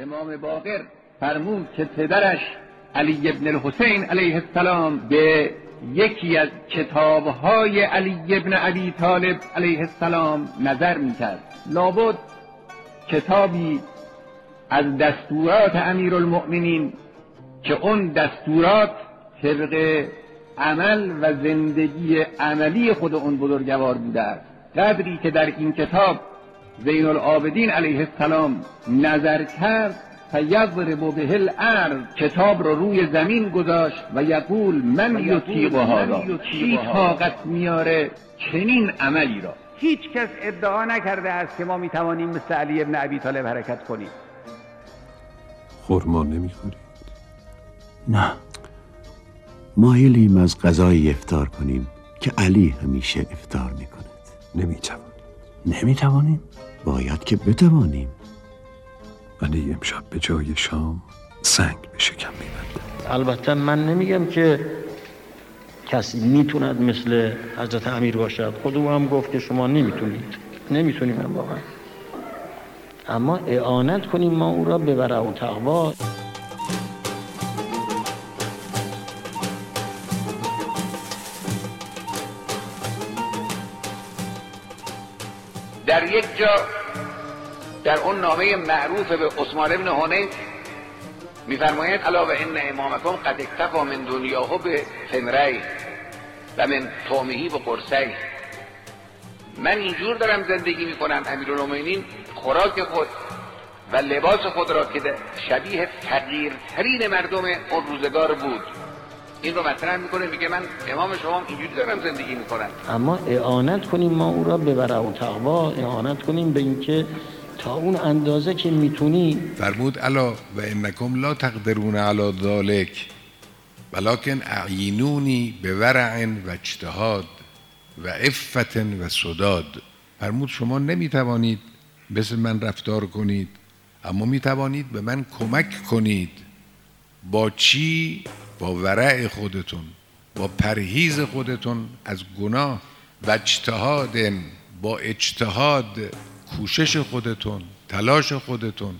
امام باقر فرمود که پدرش علی ابن الحسین علیه السلام به یکی از کتابهای علی ابن ابی طالب علیه السلام نظر می‌کرد. لابد کتابی از دستورات امیر المؤمنین که اون دستورات طبق عمل و زندگی عملی خود اون بزرگوار بوده است. قدری که در این کتاب زین العابدین علیه السلام نظر کرد فیضرب به الارض کتاب رو روی زمین گذاشت و یقول من یطیق هذا کی طاقت میاره؟ چنین عملی را. هیچ کس ادعا نکرده است که ما می‌توانیم مثل علی ابن ابی طالب حرکت کنیم. خورما نمی‌خورید؟ نه. مایلیم از غذای افتار کنیم که علی همیشه افتار می‌کند. نمی‌توان نمی‌توانیم؟ باید که بتوانیم. علی امشب به جای شام سنگ به شکم میبنده البته من نمیگم که کسی می‌توند مثل حضرت امیر باشد. خود او هم گفت که شما نمی‌تونید. نمی‌تونیم هم واقعا. اما اعانت کنیم ما او را به ورع و تقوا در یک جا در اون نامه معروف به عثمان ابن حنین میفرماید علاوه ان امامکم قد اکتفا من دنیاه به فمری و من طعمهی به قرصی. من اینجور دارم زندگی می‌کنم امیرالمومنین خوراک خود و لباس خود را که شبیه فقیرترین مردم اون روزگار بود. این رو مطرح می‌کنه میگه من امام شما اینجوری دارم زندگی می‌کنم. اما اعانت کنیم ما او را به ورع و تقوا اعانت کنیم به اینکه تا اون اندازه که می‌تونی فرمود الا و انکم لا تقدرون علی ذالک ولکن اعینونی به ورع و اجتهاد و عفت و صداد. فرمود شما نمی‌توانید مثل من رفتار کنید اما می‌توانید به من کمک کنید. با چی با ورع خودتون با پرهیز خودتون از گناه و اجتهاد با اجتهاد کوشش خودتون تلاش خودتون.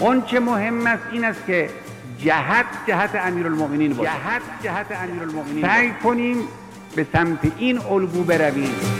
اون چه مهم است این است که جهت جهت امیرالمؤمنین باشد جهت جهت امیرالمؤمنین سعی کنیم به سمت این الگو برویم.